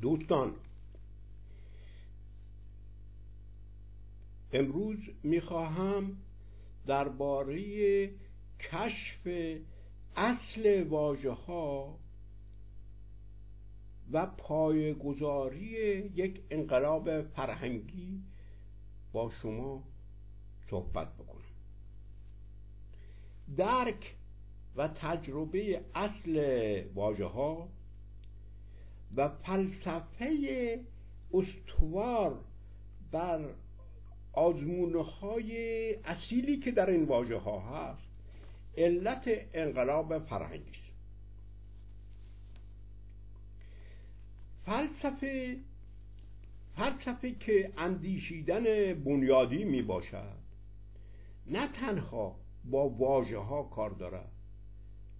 دوستان امروز می‌خواهم درباره کشف اصل واژه ها و پایگذاری یک انقلاب فرهنگی با شما صحبت بکنم. درک و تجربه اصل واژه ها و فلسفه استوار بر آزمونه های اصیلی که در این واژه ها هست علت انقلاب فرهنگی است. فلسفه فلسفه که اندیشیدن بنیادی می باشد نه تنها با واژه ها کار دارد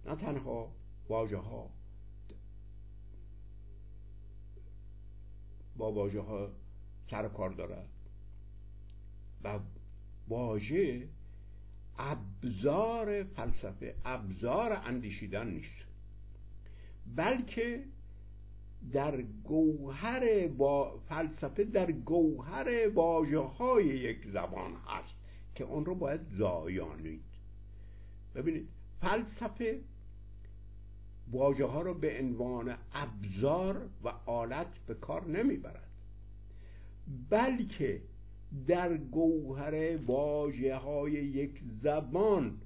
نه تنها واژه ها با واژه ها سر کار دارد و واژه ابزار فلسفه ابزار اندیشیدن نیست. بلکه در گوهر با فلسفه در گوهر واژه های یک زبان هست که اون رو باید زایانید. ببینید فلسفه واژه ها رو به عنوان ابزار و آلت به کار نمی‌برد بلکه در گوهر واژه های یک زبان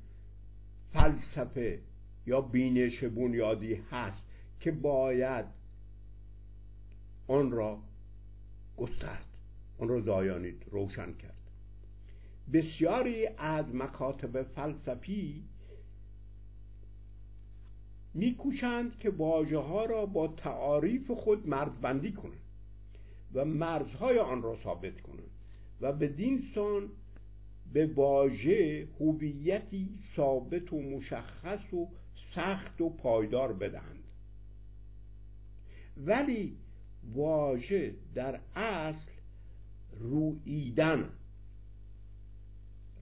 فلسفه یا بینش بنیادی هست که باید آن را گسترد آن را زایانید روشن کرد. بسیاری از مکاتب فلسفی میکوشند که واژه ها را با تعاریف خود مرزبندی کنند و مرزهای آن را ثابت کنند و بدین سان به واژه هویتی ثابت و مشخص و سخت و پایدار بدهند. ولی واژه در اصل رویدن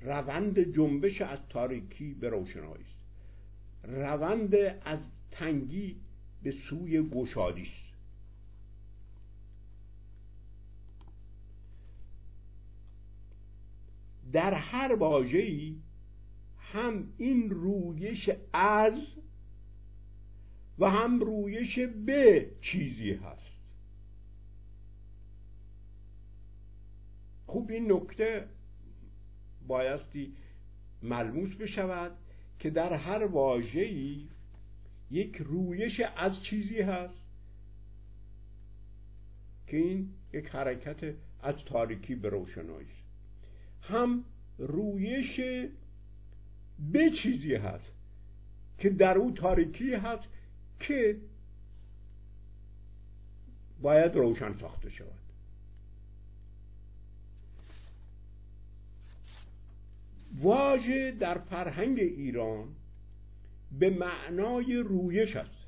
روند جنبش از تاریکی به روشنایی روند از تنگی به سوی گشادی است. در هر واژه‌ای هم این رویش از و هم رویش به چیزی هست. خوب این نکته بایستی ملموس بشود. که در هر واژه‌ای یک رویش از چیزی هست که این یک حرکت از تاریکی به روشنایی هم رویش به چیزی هست که در او تاریکی هست که باید روشن ساخته شود. واژه در فرهنگ ایران به معنای رویش است.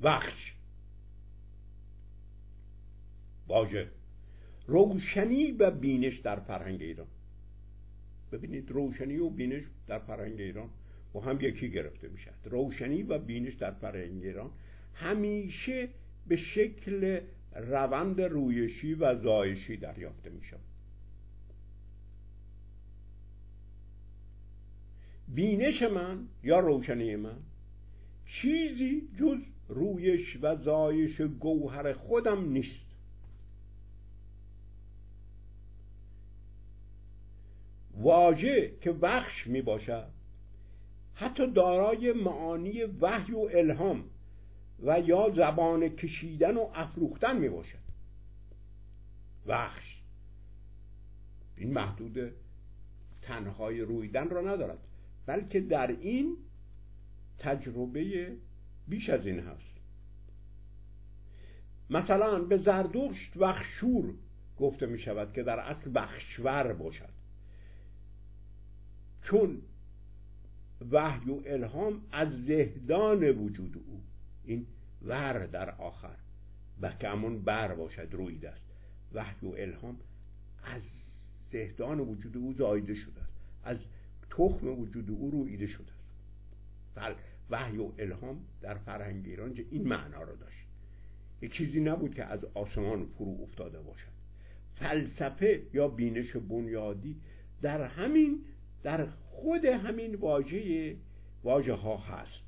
وخش واژه. روشنی و بینش در فرهنگ ایران. ببینید روشنی و بینش در فرهنگ ایران با هم یکی گرفته می‌شد روشنی و بینش در فرهنگ ایران همیشه به شکل روند رویشی و زایشی دریافته می بینش من یا روشنی من؟ چیزی جز رویش و زایش گوهر خودم نیست. واژه که بخش می باشد حتی دارای معانی وحی و الهام و یا زبان کشیدن و افروختن می باشد. وحش این محدود تنهای رویدن را ندارد. بلکه در این تجربه بیش از این هست. مثلا به زردشت وخشور گفته می شود که در اصل بخشور باشد. چون وحی و الهام از زهدان وجود او. این ور در آخر. و که همون بر باشد روید است. وحی و الهام از زهدان وجود او زایده شده است. از تخم وجود او رویده شده است. وحی و الهام در فرهنگ ایران این معنا رو داشت. یک چیزی نبود که از آسمان فرو افتاده باشد. فلسفه یا بینش بنیادی در همین در خود همین واژه واژه ها هست.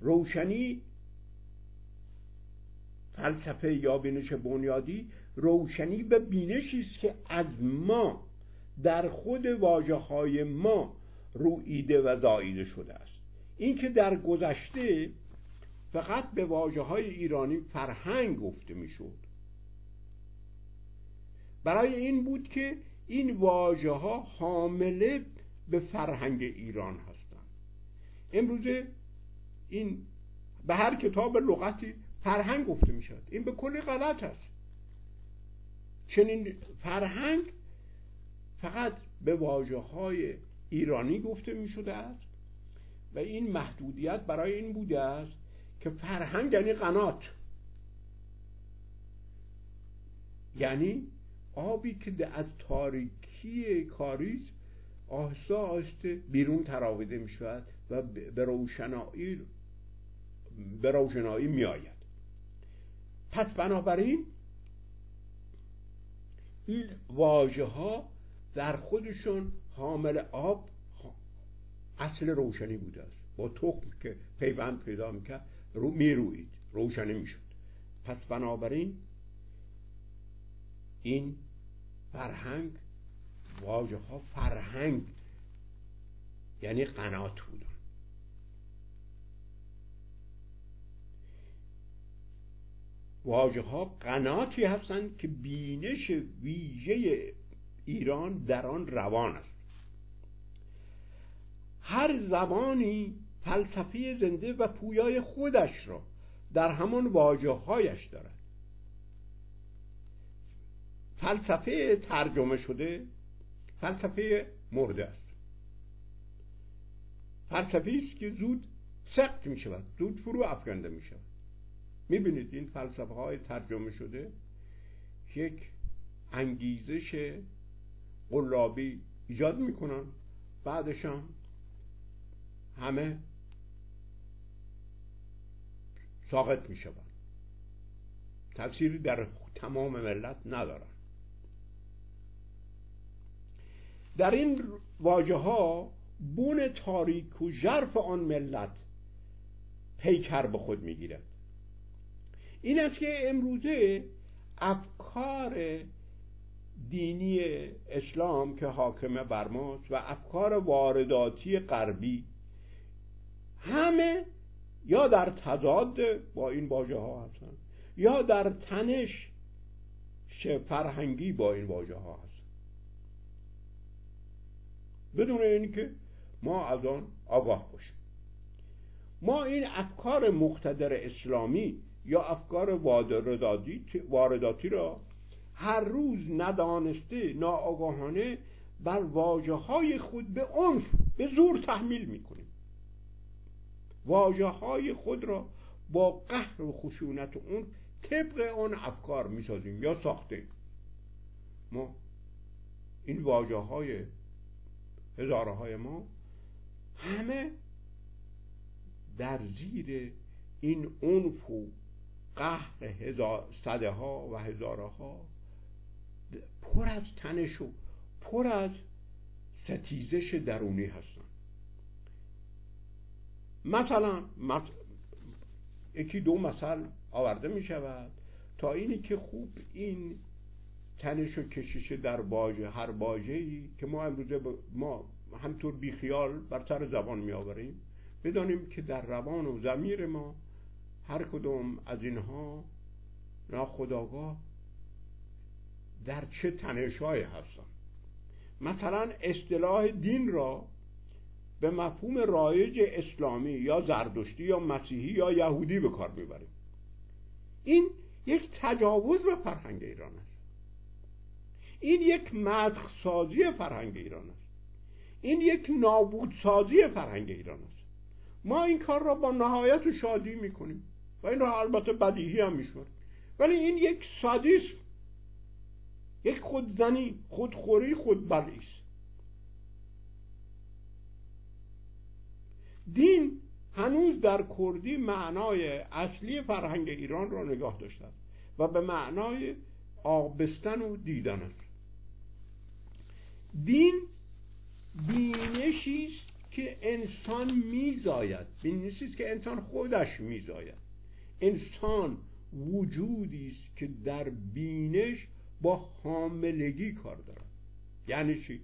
روشنی فلسفه یا بینش بنیادی روشنی به بینشی است که از ما در خود واجه های ما رویده و زاییده شده است. اینکه در گذشته فقط به واجه های ایرانی فرهنگ گفته می‌شد. برای این بود که این واژه ها حامله به فرهنگ ایران هستند. امروزه این به هر کتاب لغتی فرهنگ گفته می شود این به کلی غلط است. چنین فرهنگ فقط به واجه های ایرانی گفته می شده است و این محدودیت برای این بوده است که فرهنگ یعنی قنات. یعنی آبی که از تاریکی کاریز آهسته آهسته بیرون تراویده می شود و به روشنایی به روشنایی می آید پس بنابراین این واژه ها در خودشون حامل آب اصل روشنی بوده است. با تخم که پیوند پیدا می‌کرد رو می‌روید. روشنی می‌شد. پس بنابراین این فرهنگ واژه ها فرهنگ یعنی قنات بودن واژه ها قناتی هستند که بینش ویژه ایران در آن روان است. هر زبانی فلسفه زنده و پویای خودش را در همان واجه دارد. فلسفه ترجمه شده فلسفه مرده است. فلسفه است که زود سخت می شود زود فرو افکنده می شود. می بینید این فلسفه های ترجمه شده یک انگیزش قلابی ایجاد می‌کنن. بعدش هم همه ساقط می شود تفسیری در تمام ملت ندارن. در این واجه ها بون تاریک و ژرف آن ملت پیکر به خود می‌گیرد. این است که امروزه افکار دینی اسلام که حاکمه بر ماست و افکار وارداتی غربی همه یا در تضاد با این واژه ها هستن یا در تنش فرهنگی با این واژه ها هست بدون اینکه ما از آن آگاه باشیم. ما این افکار مقتدر اسلامی یا افکار وارداتی را هر روز ندانسته ناآگاهانه بر واجه های خود به عنف به زور تحمیل می‌کنیم واجه های خود را با قهر و خشونت و اون طبق اون افکار می‌سازیم یا ساخته. ما این واجه های هزاره های ما همه در زیر این عنف و قهر هزار صده ها و هزاره ها پر از تنش و پر از ستیزش درونی هستن. مثلا یکی دو مثل آورده می شود تا اینی که خوب این تنش و کشش در باجه هر باجه که ما امروزه ما همطور بیخیال بر سر زبان می آوریم بدانیم که در روان و زمیر ما هر کدوم از اینها ناخداگاه در چه تنشهایی هستن مثلا اصطلاح دین را به مفهوم رایج اسلامی یا زردشتی یا مسیحی یا یهودی به کار می‌بریم. این یک تجاوز به فرهنگ ایران است. این یک مسخ سازی فرهنگ ایران است. این یک نابود سازی فرهنگ ایران است. ما این کار را با نهایت شادی می‌کنیم و این را البته بدیهی هم میشماریم. ولی این یک سادیسم. یک خودزنی خودخوری خودبلی است دین هنوز در کردی معنای اصلی فرهنگ ایران را نگاه داشته و به معنای آبستن و دیدن. است دین بینشی است که انسان میزاید. بینشی است که انسان خودش میزاید. انسان وجودی است که در بینش با حاملگی کار دارد یعنی چی؟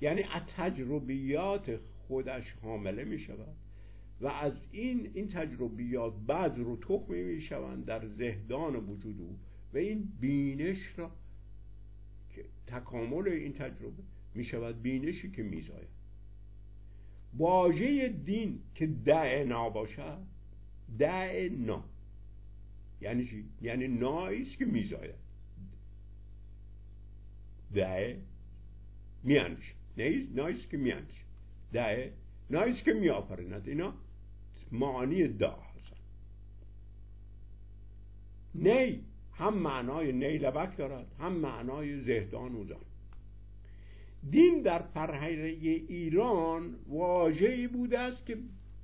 یعنی از تجربیات خودش حامله می شود و از این این تجربیات بعض رو تخمی می شوند در زهدان وجود او و این بینش را که تکامل این تجربه می شود بینشی که می زاید. واژه دین که دعنا باشد دعنا یعنی چی؟ یعنی نایی است که میزاید ده میانش نایست که میانش ده نایست که میآفریند اینا معانی دا هستن نی هم معنای نیلبک دارد هم معنای زهدان و زن دین در فرهنگ ایران واژه‌ای بوده است که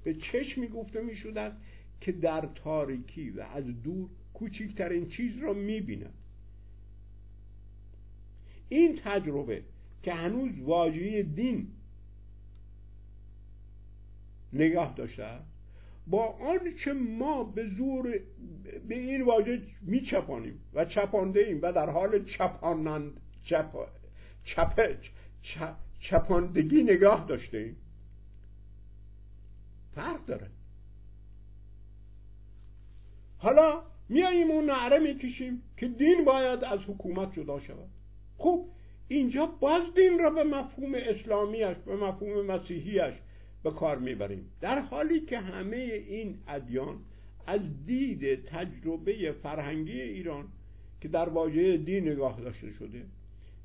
به چشمی گفته می‌شد است که در تاریکی و از دور کوچکترین چیز را می‌بیند این تجربه که هنوز واژه دین نگاه داشته با آنچه ما به زور به این واژه میچپانیم و چپانده ایم و در حال چپانند چپ چپ چپاندگی نگاه داشته ایم فرق داره. حالا میاییم اون نعره می‌کشیم که دین باید از حکومت جدا شود. خب اینجا باز دین را به مفهوم اسلامیش به مفهوم مسیحیش به کار می‌بریم. در حالی که همه این ادیان از دید تجربه فرهنگی ایران که در واژه دین نگاه داشته شده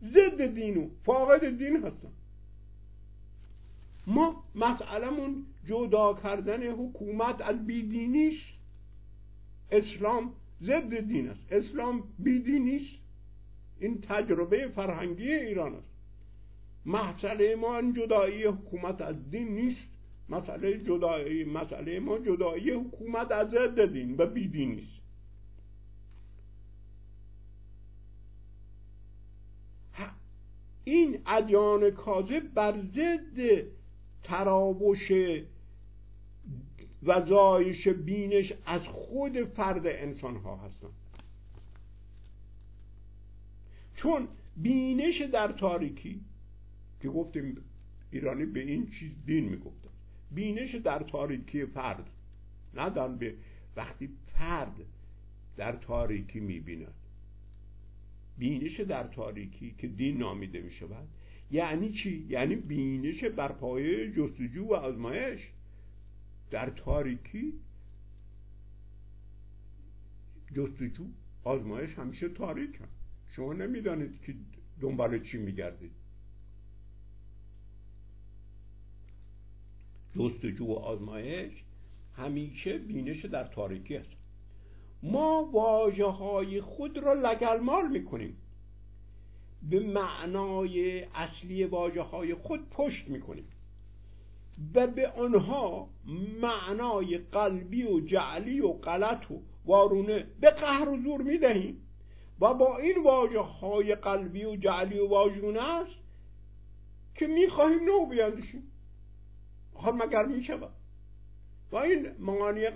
ضد دین و فاقد دین هستن. ما مسئلهمون جدا کردن حکومت از بیدینیش اسلام ضد دین است. اسلام بیدینی است این تجربه فرهنگی ایران است. مسئله ما جدایی حکومت از دین نیست. مسئله جدایی مسئله ما جدایی حکومت از ضد دین و بیدینی است این ادیان کاذب بر ضد تراوش و زایش بینش از خود فرد انسان ها هستند. چون بینش در تاریکی که گفتیم ایرانی به این چیز دین می‌گفتن. بینش در تاریکی فرد نه به وقتی فرد در تاریکی می‌بیند. بینش در تاریکی که دین نامیده می شود یعنی چی؟ یعنی بینش بر پایه جستجو و آزمایش در تاریکی جستجو آزمایش همیشه تاریک هم شما نمی‌دانید که دنبال چی میگردید. جستجو و آزمایش همیشه بینش در تاریکی است. ما واجه های خود را لگلمال می‌کنیم. به معنای اصلی واجه های خود پشت می‌کنیم و به آنها معنای قلبی و جعلی و غلط و وارونه به قهر و زور می‌دهیم. و با این واجه های قلبی و جعلی و واژونه است که می‌خواهیم نو بیاندیشیم. خب مگر می‌شود؟ و این معانی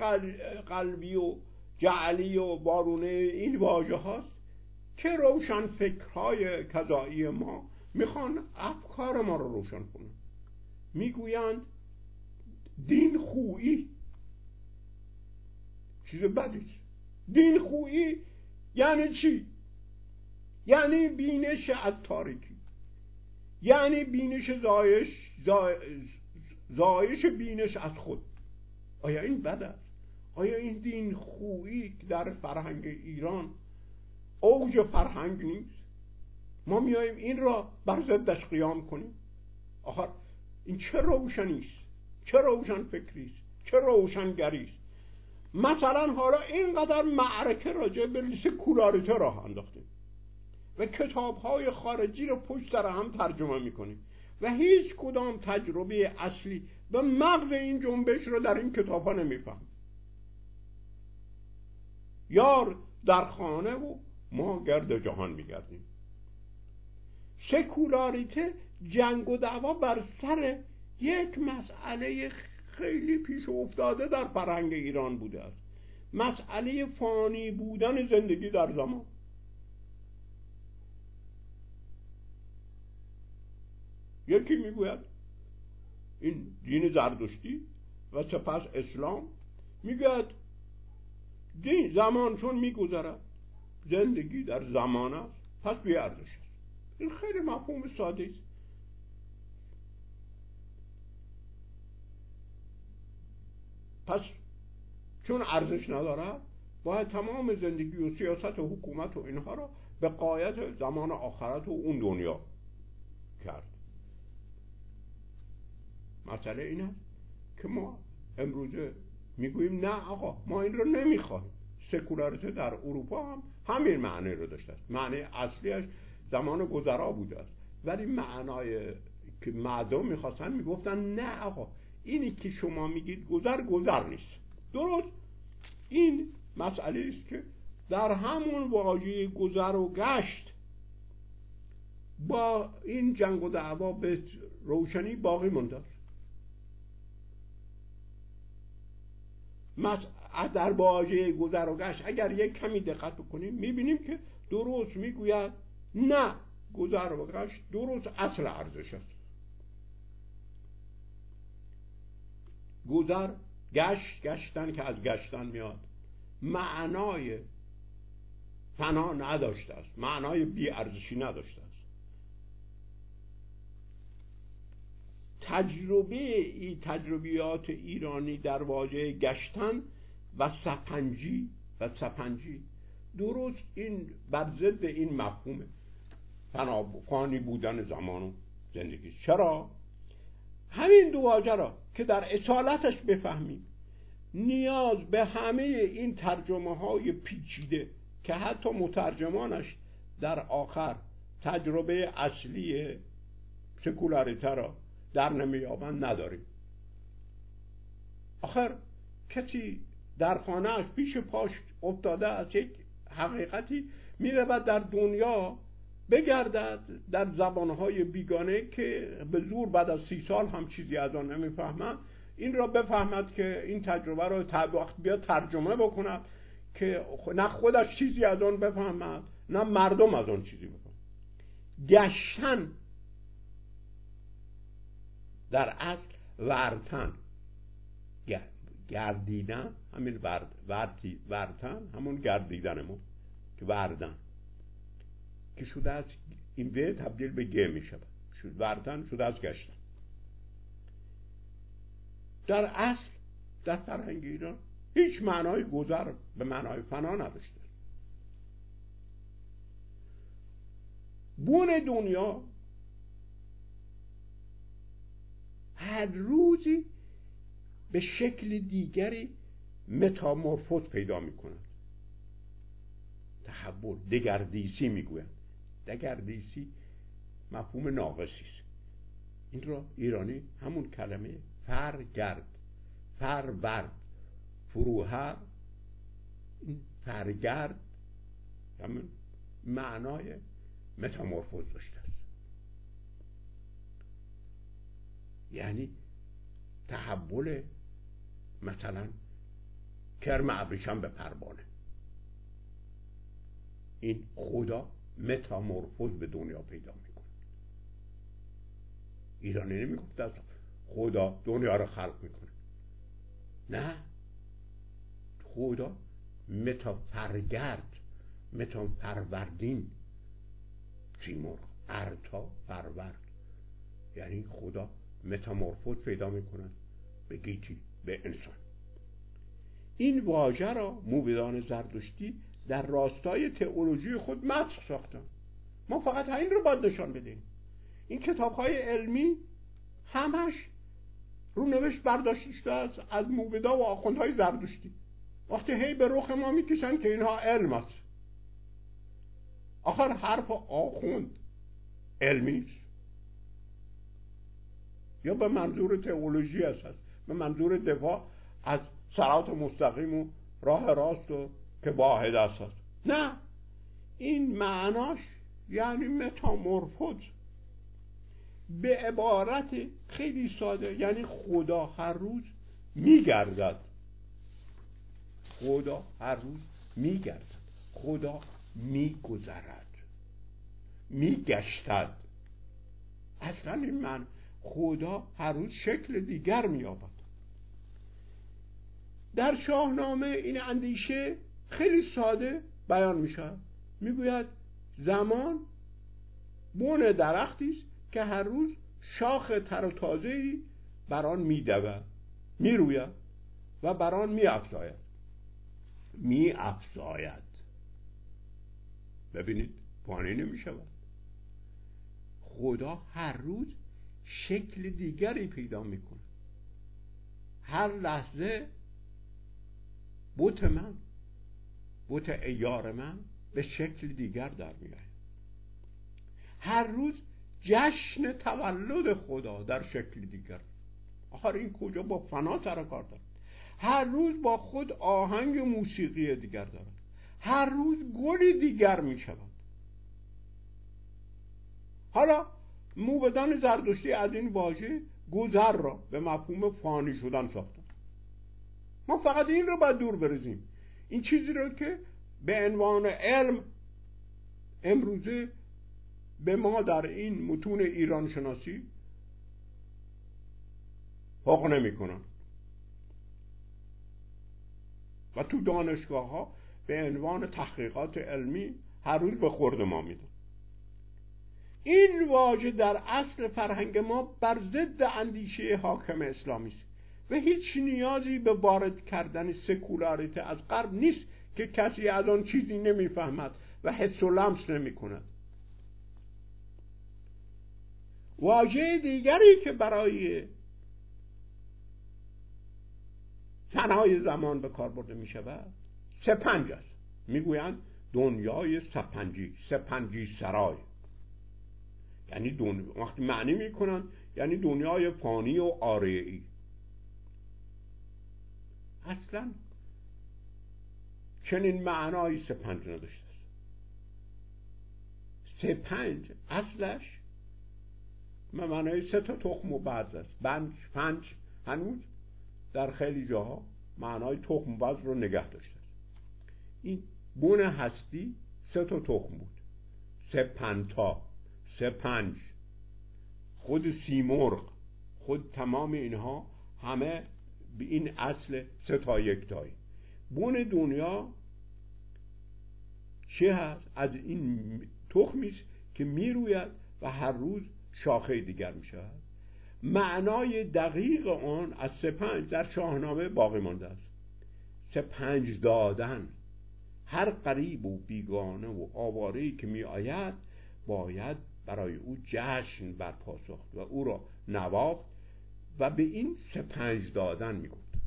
قلبی و جعلی و بارونه این واژه هاست که روشن فکرهای کذایی ما می‌خوان افکار ما رو روشن کنن. می‌گویند دین خویی. چیز بدی دین خویی یعنی چی؟ یعنی بینش از تاریکی. یعنی بینش زایش زایش بینش از خود. آیا این بد است؟ آیا این دین خویی در فرهنگ ایران اوج فرهنگ نیست؟ ما میاییم این را بر ضدش قیام کنیم. آخر این چه روشنی است؟ چه روشن فکری است؟ چه روشنگری است؟ مثلا حالا اینقدر معرکه راجع به سکولاریته راه انداختیم. و کتاب های خارجی رو پشت سر هم ترجمه می‌کنیم و هیچ کدام تجربه اصلی و مغز این جنبش رو در این کتاب ها نمیفهم. یار در خانه و ما گرد جهان میگردیم. سکولاریته جنگ و دعوا بر سر یک مسئله خیلی پیش افتاده در فرهنگ ایران بوده است. مسئله فانی بودن زندگی در زمان. یکی می‌گوید این دین زردشتی و سپس اسلام می‌گوید دین زمان چون میگذرد زندگی در زمان است پس بیارزش است. این خیلی مفهوم ساده است. پس چون ارزش ندارد باید تمام زندگی و سیاست و حکومت و اینها را به قایت زمان آخرت و اون دنیا کرد. مسئله این است که ما امروزه می‌گوییم نه آقا ما این رو نمی‌خواهیم سکولاریته در اروپا هم همین معنی رو داشته است. معنی اصلیش زمان گذرا بوده است. ولی معنای که مردم می‌خواستن می‌گفتن نه آقا اینی که شما میگید گذر گذر نیست. درست؟ این مسئله است که در همون واژه گذر و گشت با این جنگ و دعوا به روشنی باقی مونده در واژه گذر و گشت. اگر یک کمی دقت بکنیم می‌بینیم که درست می‌گوید نه گذر و گشت درست اصل ارزش است. گذر گشت گشتن که از گشتن میاد. معنای فنا نداشته است. معنای بی ارزشی نداشته تجربه ای تجربیات ایرانی در واژه گشتن و سپنجی و سپنجی. درست این بر ضد این مفهومه. فانی بودن زمان و زندگی. چرا؟ همین دو واژه را که در اصالتش بفهمیم. نیاز به همه این ترجمه های پیچیده که حتی مترجمانش در آخر تجربه اصلی سکولاریته را در نمیابند نداریم. آخر کسی در خانهاش پیش پاش افتاده از یک حقیقتی می‌رود در دنیا بگردد در زبانهای بیگانه که به زور بعد از سی سال هم چیزی از آن نمی‌فهمد. این را بفهمد که این تجربه را وقت بیاد ترجمه بکند که نه خودش چیزی از آن بفهمد نه مردم از آن چیزی بفهمد گشتن در اصل ورتن. گردیدن همین ورد ورتی ورتن همون گردیدن ما که وردن. که شده از این به تبدیل به گه می شود شد وردن شده از گشتن. در اصل در فرهنگ ایران هیچ معنای گذر به معنای فنا نداشته. بون دنیا هر روزی به شکل دیگری متامورفوز پیدا می کند تحول دگردیسی می‌گویند. دگردیسی مفهوم ناقصی است. این را ایرانی همون کلمه فرگرد فرورد فروهر این فرگرد همون معنای متامورفوز داشته یعنی تحول مثلا کرم ابریشم به پروانه. این خدا متامورفوز به دنیا پیدا می‌کنه. ایرانی نمی‌گفت از خدا دنیا رو خلق می‌کنه. نه. خدا متافرگرد متافروردین. سیمرغ ارتا فرورد یعنی خدا متامورفوز پیدا می‌کنه به گیتی به انسان. این واژه را موبدان زردشتی در راستای تئولوژی خود مسخ ساختن. ما فقط این رو باید نشان بدیم. این کتاب های علمی همش رو نوشت برداشته است از موبدا و آخوندهای زردشتی. وقتی هی به رخ ما می‌کشن که اینها علم است. آخر حرف آخوند علمی است. یا به منظور تئولوژی است به منظور دفاع از سرات مستقیم و راه راست و که واحد است نه. این معناش یعنی متامورفوز. به عبارت خیلی ساده یعنی خدا هر روز میگردد. خدا هر روز میگردد. خدا میگذرد. میگشتد. اصلا این من خدا هر روز شکل دیگر مییابد. در شاهنامه این اندیشه خیلی ساده بیان میشه می‌گوید زمان بون درختی است که هر روز شاخ تر و تازه‌ای بر آن میدود. می‌روید و بر آن میافزاید. میافزاید. ببینید پانی نمی‌شود. خدا هر روز شکل دیگری پیدا می‌کنه. هر لحظه بوت من بوت ایار من به شکل دیگر در میآید. هر روز جشن تولد خدا در شکل دیگر. آخر این کجا با فنا سر کار دارد. هر روز با خود آهنگ موسیقی دیگر دارد. هر روز گلی دیگر می شود حالا موبدان زردشتی از این واژه گذر را به مفهوم فانی شدن ساختن ما فقط این رو باید دور برزیم این چیزی رو که به عنوان علم امروزه به ما در این متون ایران شناسی حق نمی کنن. و تو دانشگاه ها به عنوان تحقیقات علمی هر روز به خورد ما میدن. این واژه در اصل فرهنگ ما بر ضد اندیشه حاکم اسلامی است و هیچ نیازی به وارد کردن سکولاریته از غرب نیست که کسی از آن چیزی نمی‌فهمد و حس و لمس نمی کند واژه دیگری که برای تنهای زمان به کار برده می شود سپنج است. می‌گویند دنیای سپنجی سپنجی سرای. یعنی دنیا وقتی معنی می‌کنن یعنی دنیای فانی و آریعی اصلا چنین معنایی سپنج نداشته است. سپنج اصلش معنای سه تا تخم و بعض است. بنج پنج هنوز در خیلی جاها معنای تخم و رو نگه داشته این بون هستی سه تا تخم بود. سه پنتا سه پنج. خود سیمرغ خود تمام اینها همه به این اصل سه تا یک تایی. بون دنیا چه هست؟ از این تخمی است که می‌روید و هر روز شاخه دیگر می شود معنای دقیق آن از سپنج در شاهنامه باقی مانده است. سپنج دادن. هر قریب و بیگانه و آواره که می آید باید برای او جشن برپا ساخت و او را نواخت و به این سپنج دادن می گفت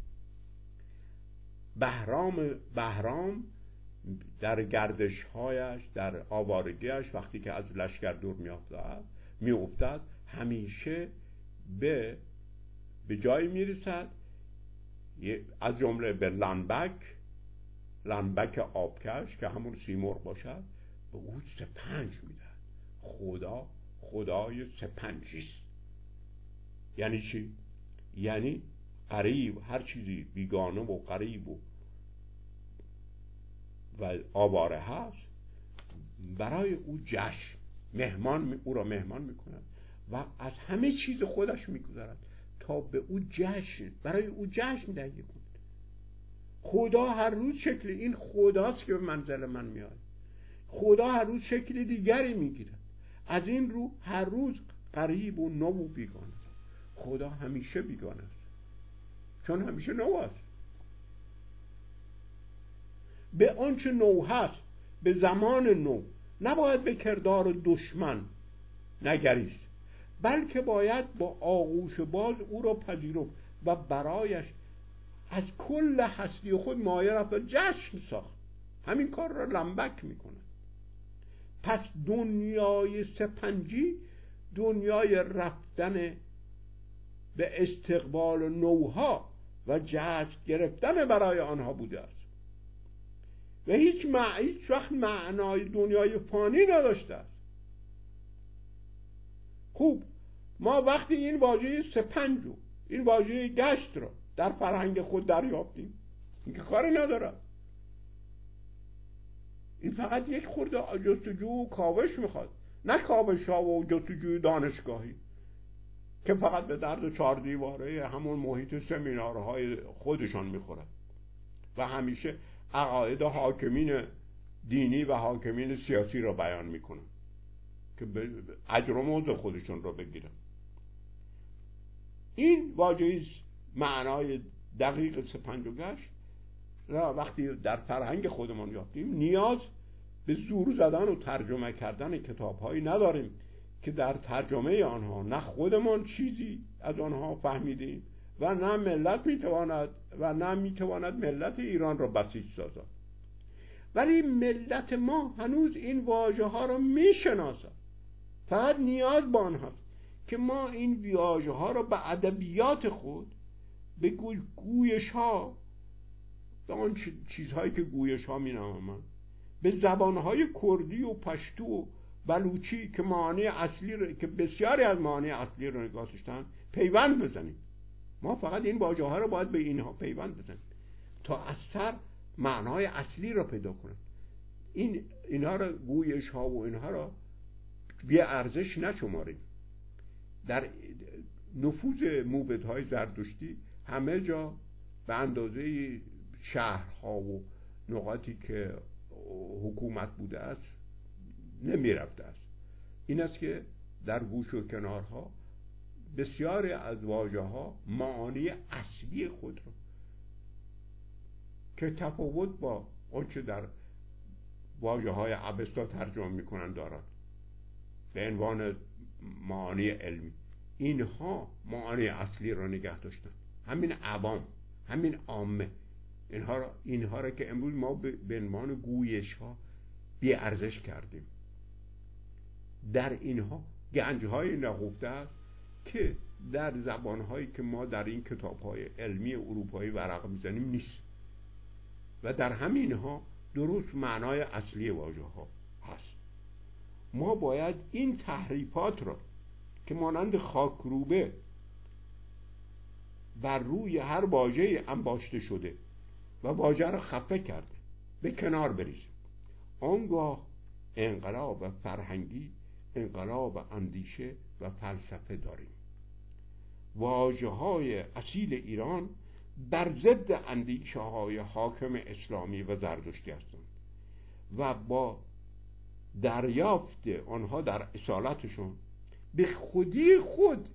بهرام بهرام در گردشهایش در آوارگیش وقتی که از لشکر دور می افتاد می افتاد همیشه به به جایی می رسد از جمله به لنبک لنبک آبکش که همون سیمرغ باشد به او سپنج می‌دهد. خدا خدای سپنجیست یعنی چی؟ یعنی قریب هر چیزی بیگانه و قریب و و آواره هست برای او جشن مهمان او را مهمان می‌کند و از همه چیز خودش می‌گذارد تا به او جشن برای او جشن کند خدا هر روز شکل این خداست که به منزل من میاد خدا هر روز شکل دیگری می‌گیرد. از این رو هر روز قریب و نو و بیگانه. خدا همیشه بیگانه است. چون همیشه نو است. به آنچه نو هست به زمان نو نباید به کردار دشمن نگریست بلکه باید با آغوش باز او را پذیرفت و برایش از کل هستی خود مایه رفت جشن ساخت. همین کار را لنبک می‌کنه پس دنیای سپنجی دنیای رفتن به استقبال نوها و جشن گرفتن برای آنها بوده است. و هیچ, مع... هیچ وقت معنای دنیای فانی نداشته است. خوب ما وقتی این واژه سپنج این واژه گشت را در فرهنگ خود دریافتیم که کاری ندارد این فقط یک خورده جستجو و کاوش می‌خواد. نه کاوش ها و جستجوی دانشگاهی. که فقط به درد چهار دیواره همون محیط سمینارهای خودشان می‌خورد و همیشه عقاید حاکمین دینی و حاکمین سیاسی را بیان می‌کنن. که اجر و موضع خودشون را بگیرن. این واژه معنای دقیق سپنج و گشت. را وقتی در فرهنگ خودمان یافتیم نیاز به زور زدن و ترجمه کردن کتاب هایی نداریم که در ترجمه آنها نه خودمان چیزی از آنها فهمیدیم و نه ملت می‌تواند و نه می‌تواند ملت ایران را بسیج سازد. ولی ملت ما هنوز این واژه ها را می‌شناسد. فقط نیاز به آن هست که ما این واژه ها را به ادبیات خود به گویش ها به آن چیزهایی که گویش ها می به زبانهای کردی و پشتو و بلوچی که معانی اصلی رو که بسیاری از معانی اصلی رو نگاه داشتن پیوند بزنیم. ما فقط این واژه ها رو باید به اینها پیوند بزنیم. تا از سر معنای اصلی رو پیدا کنیم. این اینها رو گویش ها و اینها رو بی ارزش نشماریم. در نفوذ موبدهای زردشتی همه جا به اندازه شهرها و نقاطی که حکومت بوده است نمی‌رفته است. این است که در گوش و کنارها بسیاری از واژه ها معانی اصلی خود رو که تفاوت با آنچه در واژه های عبستا ترجمه می‌کنن دارد به عنوان معانی علمی. اینها معانی اصلی را نگه داشتن. همین عوام همین عامه. اینها را, اینها را که امروز ما به عنوان گویش ها بی ارزش کردیم. در اینها گنج های نهفته است که در زبان هایی که ما در این کتاب های علمی اروپایی ورق می‌زنیم نیست. و در همینها درست معنای اصلی واژه ها هست. ما باید این تحریفات را که مانند خاکروبه بر روی هر واژه انباشته شده و واژه را خفه کرده. به کنار بریزیم آنگاه انقلاب فرهنگی انقلاب اندیشه و فلسفه داریم. واجه های اصیل ایران بر ضد اندیشه های حاکم اسلامی و زردشتی هستند و با دریافت آنها در اصالتشون به خودی خود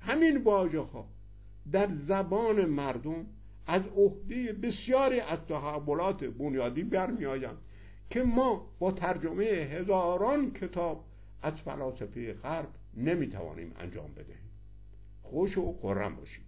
همین واژه ها در زبان مردم از عهده بسیاری از تحولات بنیادی برمیآیند که ما با ترجمه هزاران کتاب از فلاسفه غرب نمی‌توانیم انجام بدهیم. خوش و خورم باشیم